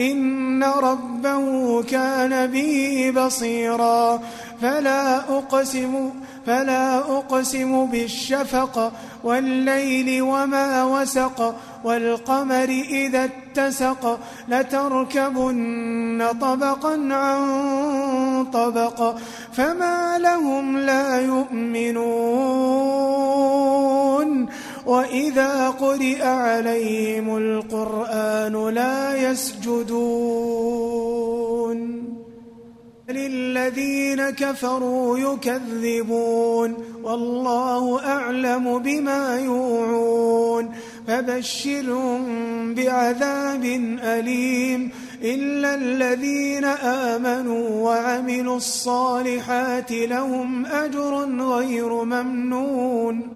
إن ربه كان بي بصيرا. فلا أقسم فلا أقسم بالشفق والليل وما وسق والقمر إذا اتسق لتركبن طبقا عن طبق فما لهم لا يؤمنون. وإذا قرئ عليهم القرآن لا يسجدون للذين كفروا يكذبون والله أعلم بما يوعون فبشرهم بعذاب أليم إلا الذين آمنوا وعملوا الصالحات لهم أجر غير ممنون